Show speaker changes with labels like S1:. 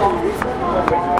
S1: Tá Thank you.